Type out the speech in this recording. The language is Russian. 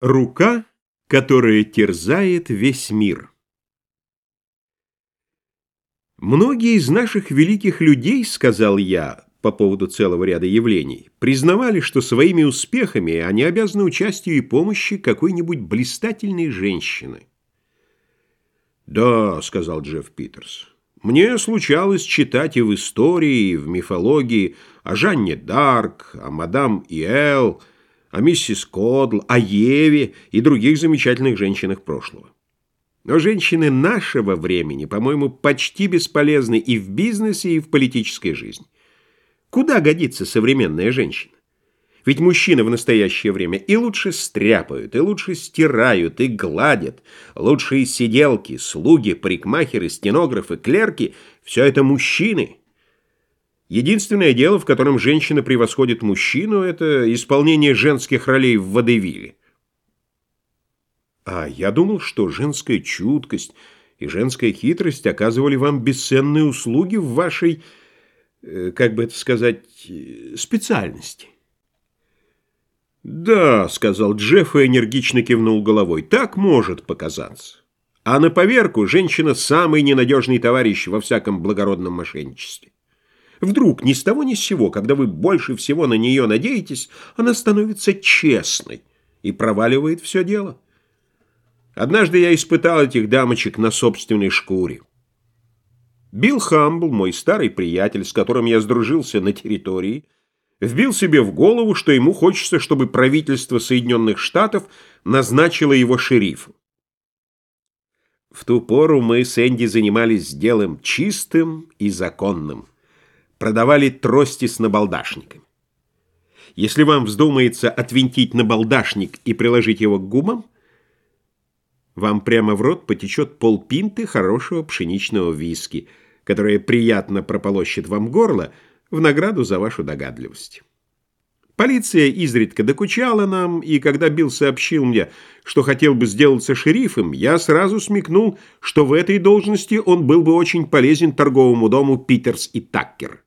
Рука, которая терзает весь мир. Многие из наших великих людей, сказал я, по поводу целого ряда явлений, признавали, что своими успехами они обязаны участию и помощи какой-нибудь блистательной женщины. «Да», — сказал Джефф Питерс, — «мне случалось читать и в истории, и в мифологии о Жанне Дарк, о мадам Иэл, о миссис Кодл, о Еве и других замечательных женщинах прошлого. Но женщины нашего времени, по-моему, почти бесполезны и в бизнесе, и в политической жизни. Куда годится современная женщина? Ведь мужчины в настоящее время и лучше стряпают, и лучше стирают, и гладят. Лучшие сиделки, слуги, парикмахеры, стенографы, клерки – все это мужчины – Единственное дело, в котором женщина превосходит мужчину, это исполнение женских ролей в водевиле. А я думал, что женская чуткость и женская хитрость оказывали вам бесценные услуги в вашей, э, как бы это сказать, специальности. «Да», — сказал Джефф и энергично кивнул головой, — «так может показаться. А на поверку женщина — самый ненадежный товарищ во всяком благородном мошенничестве. Вдруг ни с того ни с сего, когда вы больше всего на нее надеетесь, она становится честной и проваливает все дело. Однажды я испытал этих дамочек на собственной шкуре. Билл Хамбл, мой старый приятель, с которым я сдружился на территории, вбил себе в голову, что ему хочется, чтобы правительство Соединенных Штатов назначило его шерифом. В ту пору мы с Энди занимались делом чистым и законным продавали трости с набалдашниками. Если вам вздумается отвинтить набалдашник и приложить его к губам, вам прямо в рот потечет полпинты хорошего пшеничного виски, которое приятно прополощет вам горло в награду за вашу догадливость. Полиция изредка докучала нам, и когда Билл сообщил мне, что хотел бы сделаться шерифом, я сразу смекнул, что в этой должности он был бы очень полезен торговому дому «Питерс и Таккер».